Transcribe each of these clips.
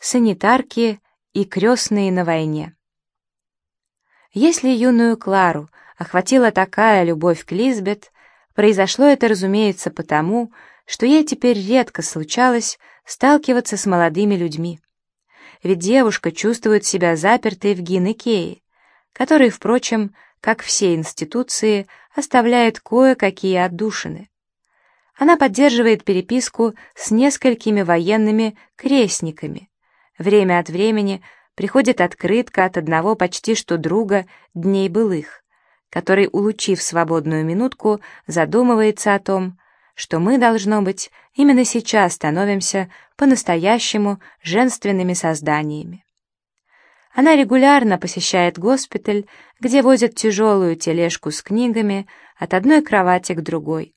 санитарки и крестные на войне. Если юную Клару охватила такая любовь к Лизбет, произошло это, разумеется, потому, что ей теперь редко случалось сталкиваться с молодыми людьми. Ведь девушка чувствует себя запертой в Гинекее, который, впрочем, как все институции, оставляет кое-какие отдушины. Она поддерживает переписку с несколькими военными крестниками. Время от времени приходит открытка от одного почти что друга дней былых, который, улучив свободную минутку, задумывается о том, что мы, должно быть, именно сейчас становимся по-настоящему женственными созданиями. Она регулярно посещает госпиталь, где возят тяжелую тележку с книгами от одной кровати к другой.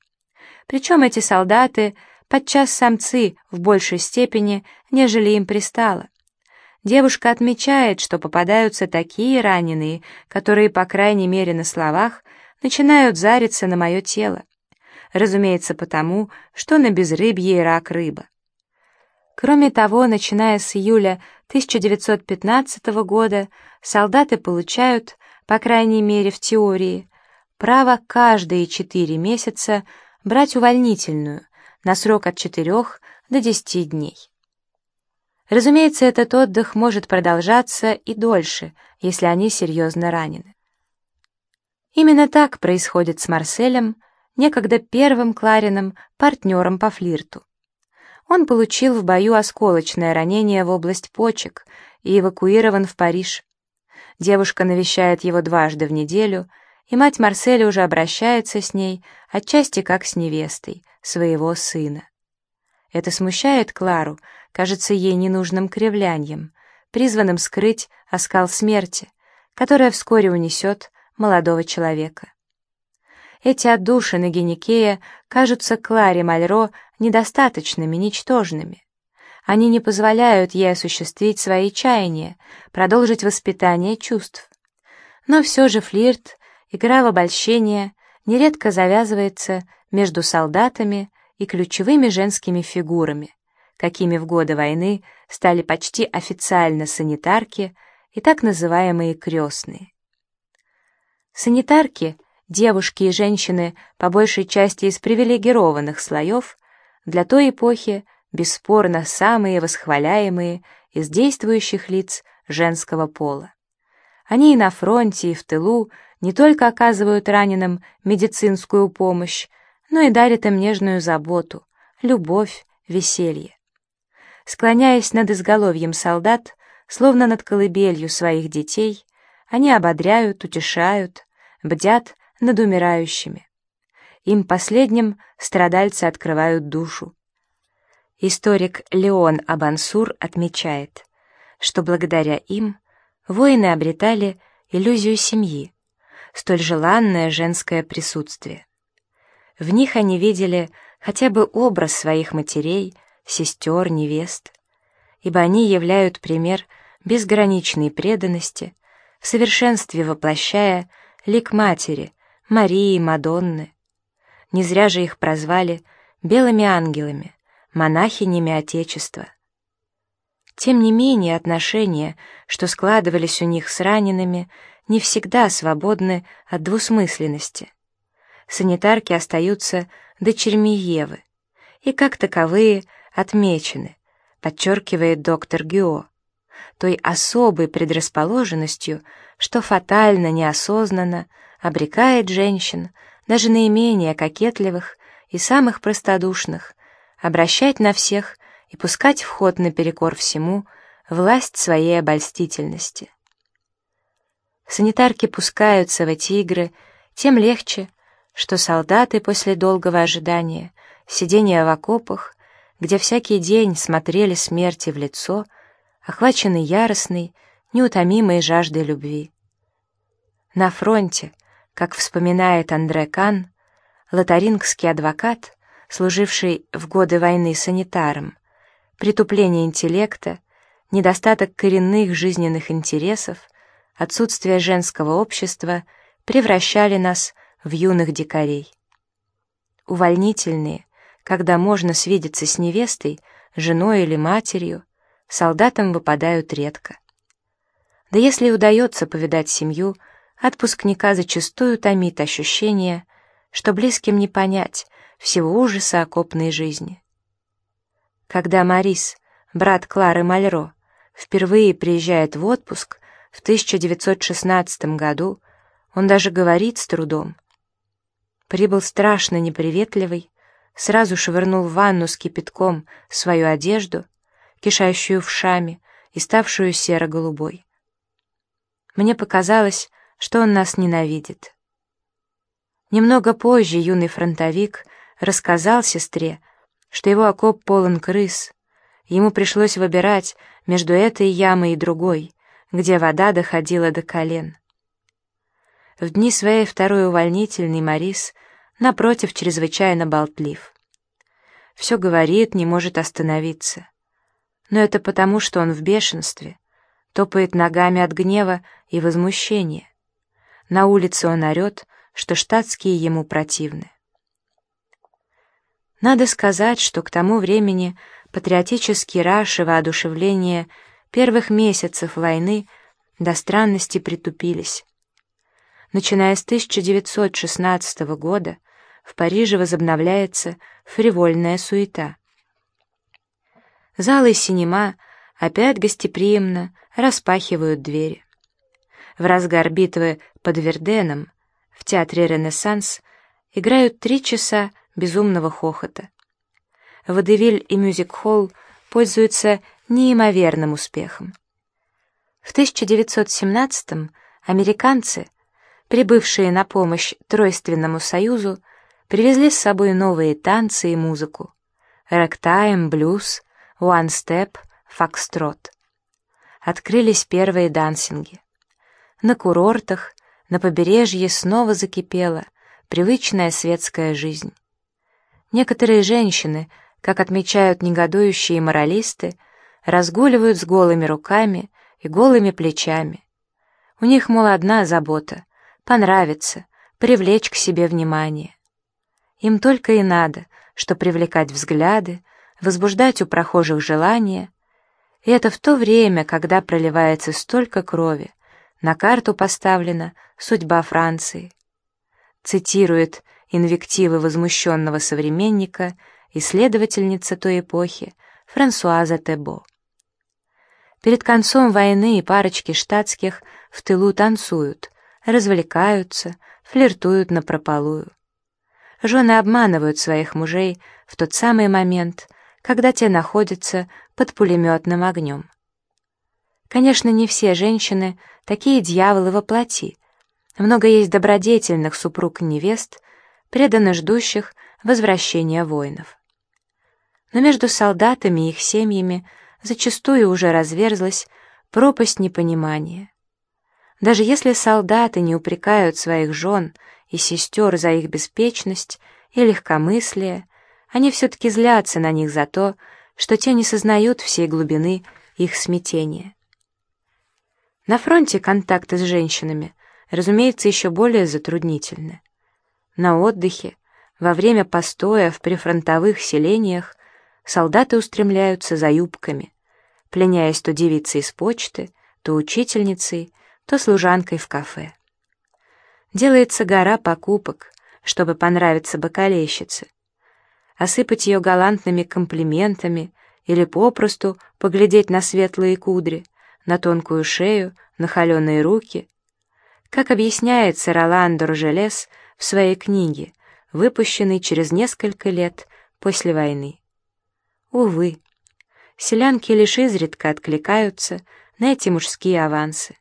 Причем эти солдаты подчас самцы в большей степени, нежели им пристало. Девушка отмечает, что попадаются такие раненые, которые, по крайней мере на словах, начинают зариться на мое тело. Разумеется, потому, что на безрыбье и рак рыба. Кроме того, начиная с июля 1915 года, солдаты получают, по крайней мере в теории, право каждые четыре месяца брать увольнительную на срок от 4 до 10 дней. Разумеется, этот отдых может продолжаться и дольше, если они серьезно ранены. Именно так происходит с Марселем, некогда первым Кларином, партнером по флирту. Он получил в бою осколочное ранение в область почек и эвакуирован в Париж. Девушка навещает его дважды в неделю — и мать Марселя уже обращается с ней, отчасти как с невестой, своего сына. Это смущает Клару, кажется ей ненужным кривлянием, призванным скрыть оскал смерти, которая вскоре унесет молодого человека. Эти отдушины Геникея кажутся Кларе Мальро недостаточными, ничтожными. Они не позволяют ей осуществить свои чаяния, продолжить воспитание чувств. Но все же флирт Игра в обольщение нередко завязывается между солдатами и ключевыми женскими фигурами, какими в годы войны стали почти официально санитарки и так называемые крестные. Санитарки, девушки и женщины, по большей части из привилегированных слоев, для той эпохи бесспорно самые восхваляемые из действующих лиц женского пола. Они и на фронте, и в тылу не только оказывают раненым медицинскую помощь, но и дарят им нежную заботу, любовь, веселье. Склоняясь над изголовьем солдат, словно над колыбелью своих детей, они ободряют, утешают, бдят над умирающими. Им последним страдальцы открывают душу. Историк Леон Абансур отмечает, что благодаря им воины обретали иллюзию семьи, столь желанное женское присутствие. В них они видели хотя бы образ своих матерей, сестер, невест, ибо они являют пример безграничной преданности, в совершенстве воплощая лик матери, Марии, Мадонны. Не зря же их прозвали белыми ангелами, монахинями Отечества. Тем не менее, отношения, что складывались у них с ранеными, не всегда свободны от двусмысленности. Санитарки остаются дочерьми Евы и как таковые отмечены, подчеркивает доктор Гюо, той особой предрасположенностью, что фатально неосознанно обрекает женщин, даже наименее кокетливых и самых простодушных, обращать на всех и пускать в ход наперекор всему власть своей обольстительности. Санитарки пускаются в эти игры, тем легче, что солдаты после долгого ожидания, сидения в окопах, где всякий день смотрели смерти в лицо, охвачены яростной, неутомимой жаждой любви. На фронте, как вспоминает Андре Кан, лотарингский адвокат, служивший в годы войны санитаром, притупление интеллекта, недостаток коренных жизненных интересов отсутствие женского общества превращали нас в юных дикарей. Увольнительные, когда можно свидеться с невестой, женой или матерью, солдатам выпадают редко. Да если и удается повидать семью, отпускника зачастую томит ощущение, что близким не понять всего ужаса окопной жизни. Когда Марис, брат Клары Мальро, впервые приезжает в отпуск в 1916 году, он даже говорит с трудом. Прибыл страшно неприветливый, сразу швырнул в ванну с кипятком свою одежду, кишащую вшами и ставшую серо-голубой. Мне показалось, что он нас ненавидит. Немного позже юный фронтовик рассказал сестре, что его окоп полон крыс, ему пришлось выбирать между этой ямой и другой, где вода доходила до колен. В дни своей второй увольнительной Марис, напротив, чрезвычайно болтлив. Все говорит, не может остановиться. Но это потому, что он в бешенстве, топает ногами от гнева и возмущения. На улице он орет, что штатские ему противны. Надо сказать, что к тому времени патриотический раш и воодушевление первых месяцев войны до странности притупились. Начиная с 1916 года в Париже возобновляется фривольная суета. Залы синема опять гостеприимно распахивают двери. В разгар битвы под Верденом в театре «Ренессанс» играют три часа безумного хохота. Водевиль и мюзик-холл пользуются неимоверным успехом. В 1917-м американцы, прибывшие на помощь Тройственному союзу, привезли с собой новые танцы и музыку. Рэктайм, блюз, уан-степ, фокстрот. Открылись первые дансинги. На курортах, на побережье снова закипела привычная светская жизнь. Некоторые женщины, как отмечают негодующие моралисты, разгуливают с голыми руками и голыми плечами. У них, мол, одна забота — понравиться, привлечь к себе внимание. Им только и надо, что привлекать взгляды, возбуждать у прохожих желания, и это в то время, когда проливается столько крови, на карту поставлена судьба Франции. Цитирует инвективы возмущенного современника, исследовательница той эпохи Франсуаза Тебо. Перед концом войны парочки штатских в тылу танцуют, развлекаются, флиртуют напропалую. Жены обманывают своих мужей в тот самый момент, когда те находятся под пулеметным огнем. Конечно, не все женщины такие дьяволы во плоти. Много есть добродетельных супруг и невест, преданно ждущих возвращения воинов. Но между солдатами и их семьями зачастую уже разверзлась пропасть непонимания. Даже если солдаты не упрекают своих жен и сестер за их беспечность и легкомыслие, они все-таки злятся на них за то, что те не сознают всей глубины их смятения. На фронте контакты с женщинами, разумеется, еще более затруднительны. На отдыхе, во время постоя в прифронтовых селениях, солдаты устремляются за юбками, пленяясь то девицей из почты, то учительницей, то служанкой в кафе. Делается гора покупок, чтобы понравиться бокалейщице, осыпать ее галантными комплиментами или попросту поглядеть на светлые кудри, на тонкую шею, на холеные руки. Как объясняется Роландо Рожелес в своей книге, выпущенной через несколько лет после войны. Увы, селянки лишь изредка откликаются на эти мужские авансы.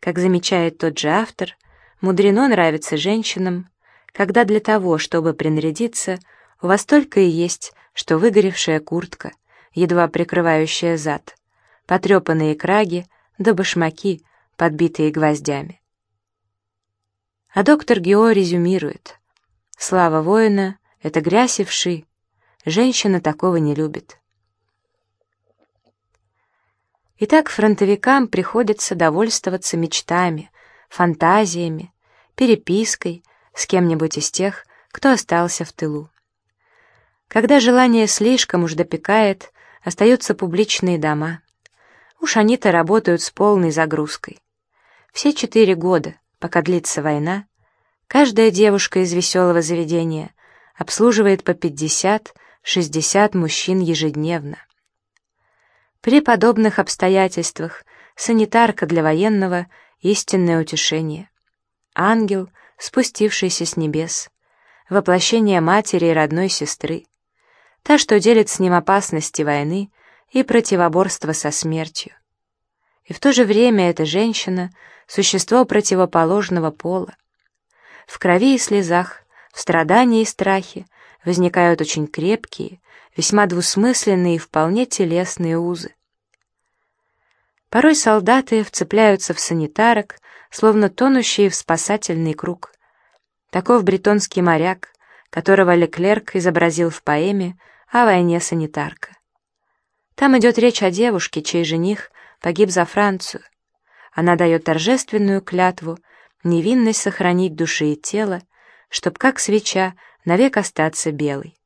Как замечает тот же автор, мудрено нравится женщинам, когда для того, чтобы принарядиться, у вас только и есть, что выгоревшая куртка, едва прикрывающая зад, потрепанные краги да башмаки, подбитые гвоздями. А доктор Гео резюмирует. Слава воина — это грязь и вши. Женщина такого не любит. Итак, фронтовикам приходится довольствоваться мечтами, фантазиями, перепиской с кем-нибудь из тех, кто остался в тылу. Когда желание слишком уж допекает, остаются публичные дома — Уж они-то работают с полной загрузкой. Все четыре года, пока длится война, каждая девушка из веселого заведения обслуживает по 50-60 мужчин ежедневно. При подобных обстоятельствах санитарка для военного — истинное утешение. Ангел, спустившийся с небес, воплощение матери и родной сестры, та, что делит с ним опасности войны и противоборство со смертью. И в то же время эта женщина — существо противоположного пола. В крови и слезах, в страдании и страхе возникают очень крепкие, весьма двусмысленные и вполне телесные узы. Порой солдаты вцепляются в санитарок, словно тонущие в спасательный круг. Таков бретонский моряк, которого Леклерк изобразил в поэме о войне санитарка. Там идет речь о девушке, чей жених погиб за Францию. Она дает торжественную клятву невинность сохранить души и тело, чтоб, как свеча, навек остаться белой.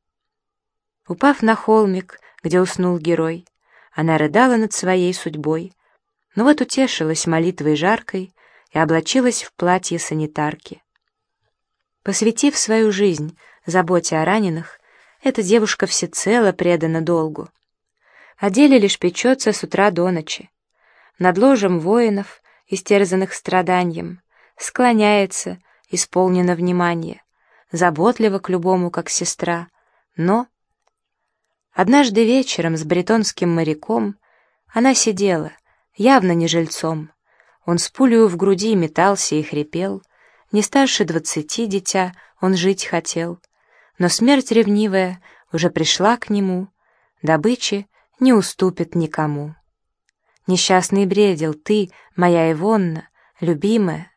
Упав на холмик, где уснул герой, она рыдала над своей судьбой, но вот утешилась молитвой жаркой и облачилась в платье санитарки. Посвятив свою жизнь заботе о раненых, эта девушка всецело предана долгу. О деле лишь печется с утра до ночи. Над ложем воинов, истерзанных страданием, склоняется, исполнено внимание, заботливо к любому, как сестра, но... Однажды вечером с бретонским моряком она сидела, явно не жильцом. Он с пулею в груди метался и хрипел. Не старше двадцати дитя он жить хотел. Но смерть ревнивая уже пришла к нему, добычи не уступит никому. Несчастный бредил ты, моя Ивонна, любимая,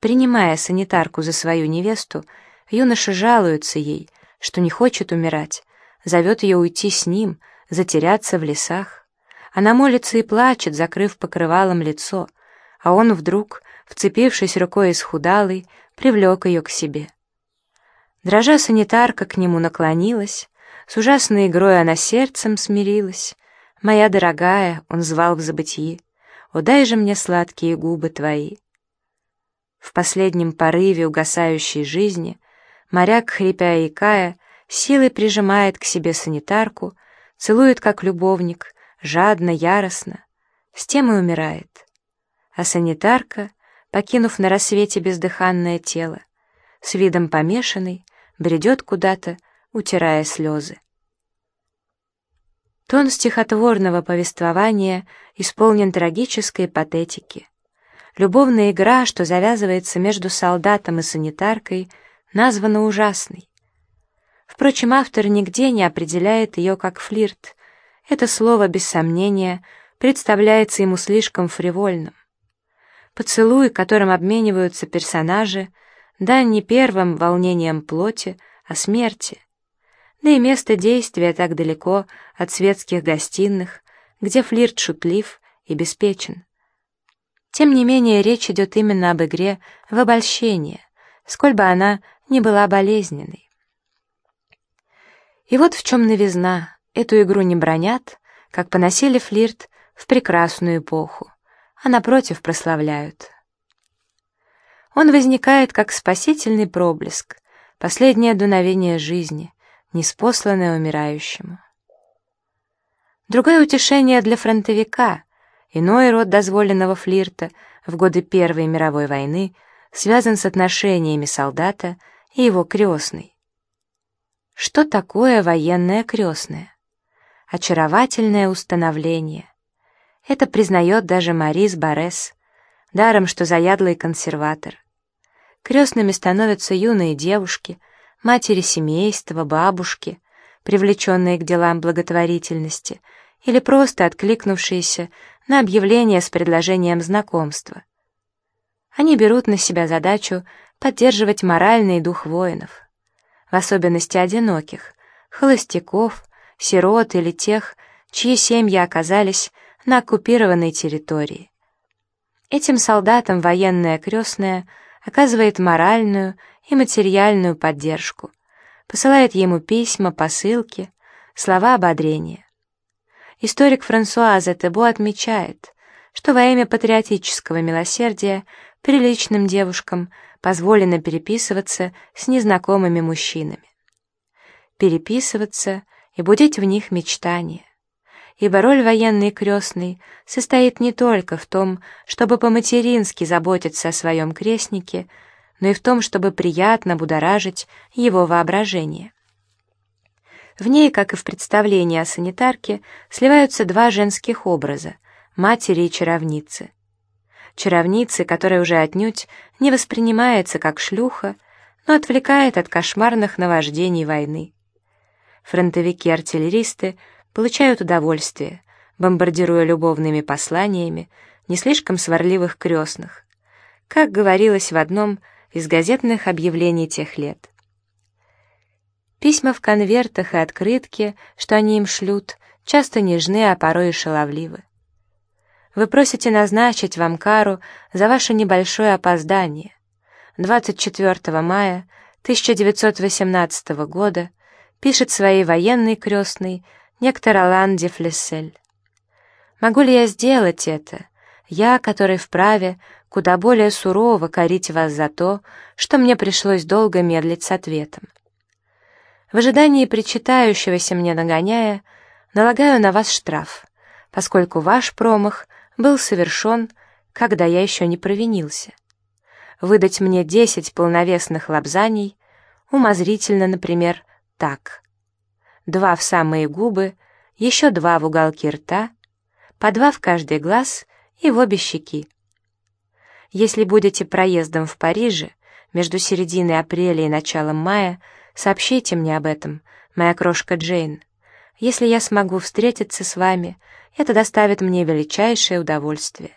Принимая санитарку за свою невесту, юноша жалуется ей, что не хочет умирать, зовет ее уйти с ним, затеряться в лесах. Она молится и плачет, закрыв покрывалом лицо, а он вдруг, вцепившись рукой исхудалый, привлек ее к себе. Дрожа санитарка к нему наклонилась, с ужасной игрой она сердцем смирилась. «Моя дорогая», — он звал в забытии, — «о, дай же мне сладкие губы твои». В последнем порыве угасающей жизни моряк, хрипя и икая, силой прижимает к себе санитарку, целует как любовник, жадно, яростно, с тем и умирает. А санитарка, покинув на рассвете бездыханное тело, с видом помешанный, бредет куда-то, утирая слезы. Тон стихотворного повествования исполнен трагической патетики. Любовная игра, что завязывается между солдатом и санитаркой, названа ужасной. Впрочем, автор нигде не определяет ее как флирт. Это слово, без сомнения, представляется ему слишком фривольным. Поцелуй, которым обмениваются персонажи, да не первым волнением плоти, а смерти. Да и место действия так далеко от светских гостиных, где флирт шутлив и беспечен. Тем не менее, речь идет именно об игре в обольщение, сколь бы она ни была болезненной. И вот в чем новизна. Эту игру не бронят, как поносили флирт в прекрасную эпоху, а напротив прославляют. Он возникает как спасительный проблеск, последнее дуновение жизни, неспосланное умирающему. Другое утешение для фронтовика — Иной род дозволенного флирта в годы Первой мировой войны связан с отношениями солдата и его крестной. Что такое военное крестное? Очаровательное установление. Это признает даже Марис Барес, даром что заядлый консерватор. Крестными становятся юные девушки, матери семейства, бабушки, привлеченные к делам благотворительности или просто откликнувшиеся на объявление с предложением знакомства. Они берут на себя задачу поддерживать моральный дух воинов, в особенности одиноких, холостяков, сирот или тех, чьи семьи оказались на оккупированной территории. Этим солдатам военная крестная оказывает моральную и материальную поддержку, посылает ему письма, посылки, слова ободрения. историк Франсуа Зетебо отмечает, что во имя патриотического милосердия приличным девушкам позволено переписываться с незнакомыми мужчинами. Переписываться и будить в них мечтания. Ибо роль военной крестной состоит не только в том, чтобы по-матерински заботиться о своем крестнике, но и в том, чтобы приятно будоражить его воображение. В ней, как и в представлении о санитарке, сливаются два женских образа — матери и чаровницы. Чаровницы, которая уже отнюдь не воспринимается как шлюха, но отвлекает от кошмарных наваждений войны. Фронтовики-артиллеристы получают удовольствие, бомбардируя любовными посланиями не слишком сварливых крестных, как говорилось в одном из газетных объявлений тех лет. Письма в конвертах и открытки, что они им шлют, часто нежны, а порой и шаловливы. Вы просите назначить вам кару за ваше небольшое опоздание. 24 мая 1918 года пишет своей военной крестной некто Ролан де Флессель. Могу ли я сделать это, я, который вправе куда более сурово корить вас за то, что мне пришлось долго медлить с ответом? В ожидании причитающегося мне нагоняя, налагаю на вас штраф, поскольку ваш промах был совершен, когда я еще не провинился. Выдать мне десять полновесных лапзаний, умозрительно, например, так. Два в самые губы, еще два в уголки рта, по два в каждый глаз и в обе щеки. Если будете проездом в Париже между серединой апреля и началом мая, Сообщите мне об этом, моя крошка Джейн. Если я смогу встретиться с вами, это доставит мне величайшее удовольствие.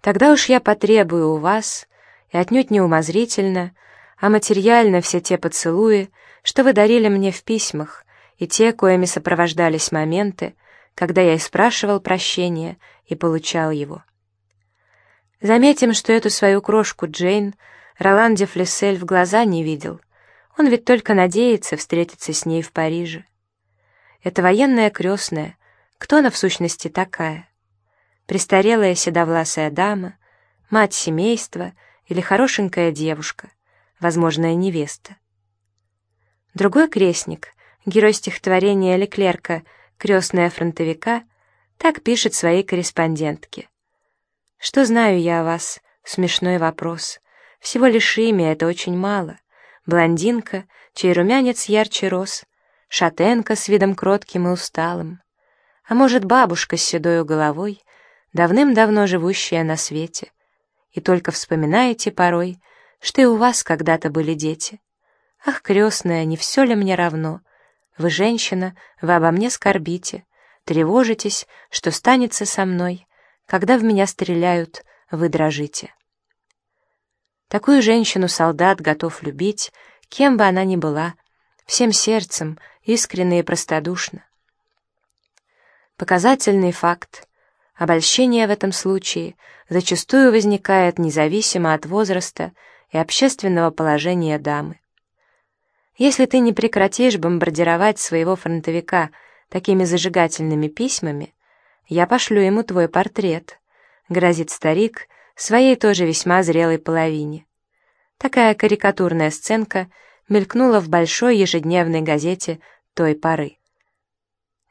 Тогда уж я потребую у вас, и отнюдь не умозрительно, а материально все те поцелуи, что вы дарили мне в письмах, и те, коими сопровождались моменты, когда я и спрашивал прощения и получал его. Заметим, что эту свою крошку Джейн Ролан де Флессель в глаза не видел. Он ведь только надеется встретиться с ней в Париже. Это военная крестная. Кто она в сущности такая? Престарелая седовласая дама, мать семейства или хорошенькая девушка, возможная невеста? Другой крестник, герой стихотворения Леклерка «Крестная фронтовика», так пишет своей корреспондентке. «Что знаю я о вас?» — смешной вопрос. Всего лишь имя — это очень мало. Блондинка, чей румянец ярче рос, шатенка с видом кротким и усталым. А может, бабушка с седою головой, давным-давно живущая на свете. И только вспоминаете порой, что и у вас когда-то были дети. Ах, крестная, не все ли мне равно? Вы женщина, вы обо мне скорбите, тревожитесь, что станется со мной. Когда в меня стреляют, вы дрожите. Такую женщину солдат готов любить, кем бы она ни была, всем сердцем, искренне и простодушно. Показательный факт. Обольщение в этом случае зачастую возникает независимо от возраста и общественного положения дамы. Если ты не прекратишь бомбардировать своего фронтовика такими зажигательными письмами, я пошлю ему твой портрет, грозит старик, своей тоже весьма зрелой половине. Такая карикатурная сценка мелькнула в большой ежедневной газете той поры.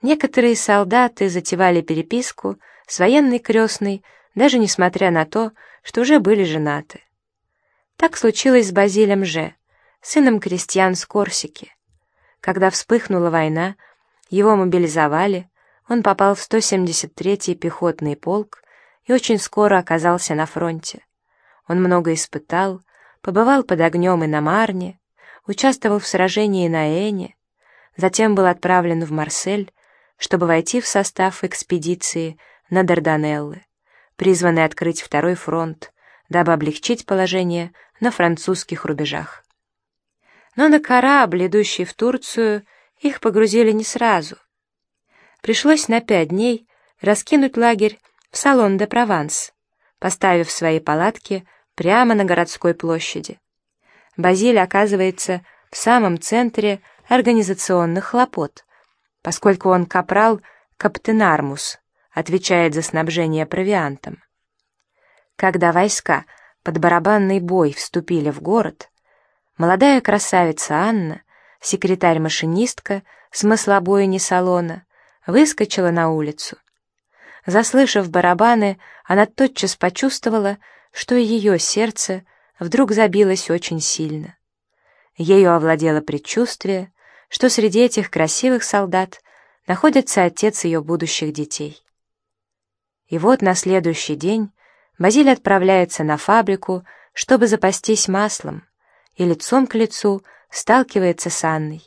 Некоторые солдаты затевали переписку с военной крестной, даже несмотря на то, что уже были женаты. Так случилось с Базилем Же, сыном крестьян с Корсики. Когда вспыхнула война, его мобилизовали, он попал в 173-й пехотный полк, и очень скоро оказался на фронте. Он много испытал, побывал под огнем и на Марне, участвовал в сражении на Эне, затем был отправлен в Марсель, чтобы войти в состав экспедиции на Дарданеллы, призванной открыть второй фронт, дабы облегчить положение на французских рубежах. Но на корабль, идущий в Турцию, их погрузили не сразу. Пришлось на пять дней раскинуть лагерь в салон де Прованс, поставив свои палатки прямо на городской площади. Базиль оказывается в самом центре организационных хлопот, поскольку он капрал Каптенармус, отвечает за снабжение провиантом. Когда войска под барабанный бой вступили в город, молодая красавица Анна, секретарь-машинистка смыслобойни салона, выскочила на улицу. Заслышав барабаны, она тотчас почувствовала, что ее сердце вдруг забилось очень сильно. Ею овладело предчувствие, что среди этих красивых солдат находится отец ее будущих детей. И вот на следующий день Базиль отправляется на фабрику, чтобы запастись маслом, и лицом к лицу сталкивается с Анной.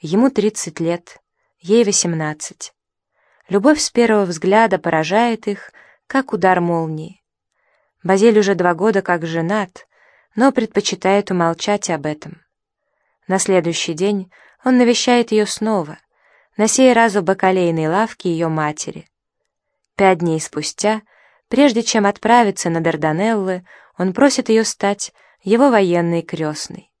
Ему 30 лет, ей 18. Любовь с первого взгляда поражает их, как удар молнии. Базиль уже два года как женат, но предпочитает умолчать об этом. На следующий день он навещает ее снова, на сей раз в бакалейной лавке ее матери. Пять дней спустя, прежде чем отправиться на Дарданеллы, он просит ее стать его военной крестной.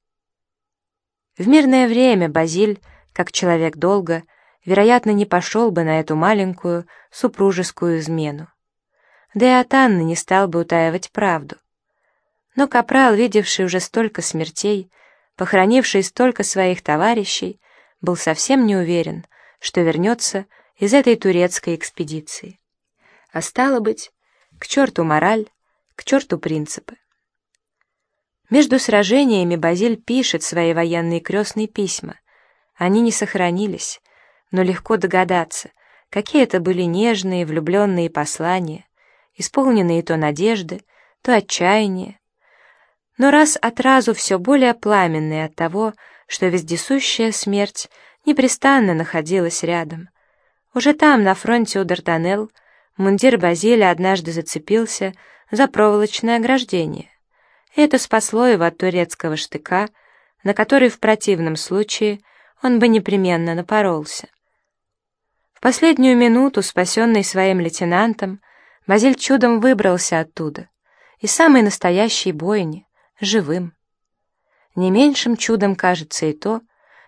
В мирное время Базиль, как человек долго, вероятно, не пошел бы на эту маленькую супружескую измену. Да и от Анны не стал бы утаивать правду. Но Капрал, видевший уже столько смертей, похоронивший столько своих товарищей, был совсем не уверен, что вернется из этой турецкой экспедиции. А стало быть, к черту мораль, к черту принципы. Между сражениями Базиль пишет свои военные крестные письма. Они не сохранились, но легко догадаться, какие это были нежные, влюбленные послания, исполненные то надежды, то отчаяния, но раз от разу все более пламенные от того, что вездесущая смерть непрестанно находилась рядом. Уже там, на фронте у Д'Артанел, мундир Базиля однажды зацепился за проволочное ограждение. Это спасло его от турецкого штыка, на который в противном случае он бы непременно напоролся. Последнюю минуту, спасенный своим лейтенантом, Базиль чудом выбрался оттуда, из самой настоящей бойни, живым. Не меньшим чудом кажется и то,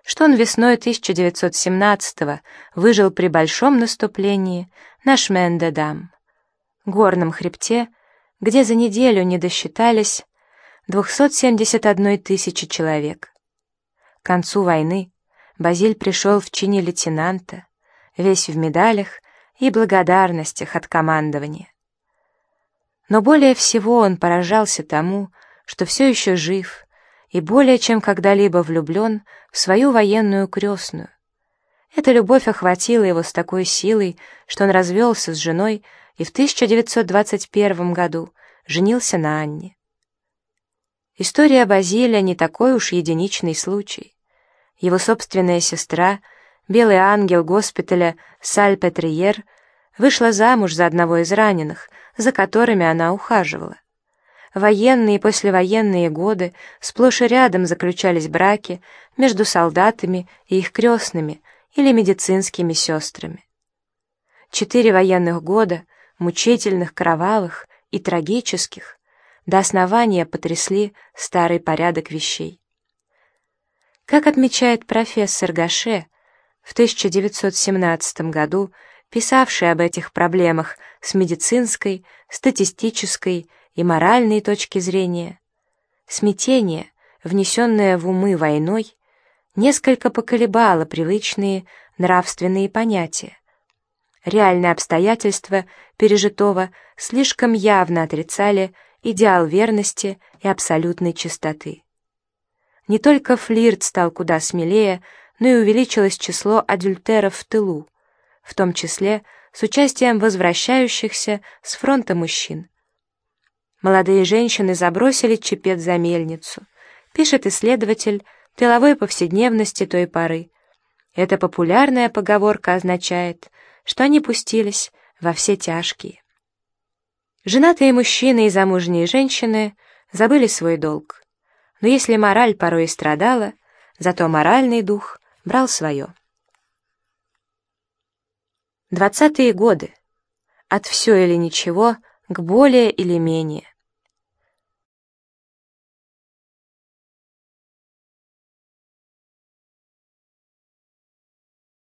что он весной 1917-го выжил при большом наступлении на Шмен-де-Дам, горном хребте, где за неделю не досчитались 271 тысячи человек. К концу войны Базиль пришел в чине лейтенанта, весь в медалях и благодарностях от командования. Но более всего он поражался тому, что все еще жив и более чем когда-либо влюблен в свою военную крестную. Эта любовь охватила его с такой силой, что он развелся с женой и в 1921 году женился на Анне. История Базилия не такой уж единичный случай. Его собственная сестра, белый ангел госпиталя Саль-Петриер, вышла замуж за одного из раненых, за которыми она ухаживала военные и послевоенные годы сплошь и рядом заключались браки между солдатами и их крестными или медицинскими сестрами. Четыре военных года, мучительных, кровавых и трагических, до основания потрясли старый порядок вещей. Как отмечает профессор Гаше, в 1917 году писавший об этих проблемах с медицинской, статистической и моральной точки зрения, смятение, внесенное в умы войной, несколько поколебало привычные нравственные понятия. Реальные обстоятельства пережитого слишком явно отрицали идеал верности и абсолютной чистоты. Не только флирт стал куда смелее, но и увеличилось число адюльтеров в тылу, в том числе с участием возвращающихся с фронта мужчин. Молодые женщины забросили чепец за мельницу, пишет исследователь тыловой повседневности той поры. Эта популярная поговорка означает, что они пустились во все тяжкие. Женатые мужчины и замужние женщины забыли свой долг. Но если мораль порой страдала, зато моральный дух брал свое. Двадцатые годы. От все или ничего к более или менее.